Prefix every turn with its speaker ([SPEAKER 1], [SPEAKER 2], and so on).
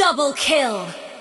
[SPEAKER 1] Double kill!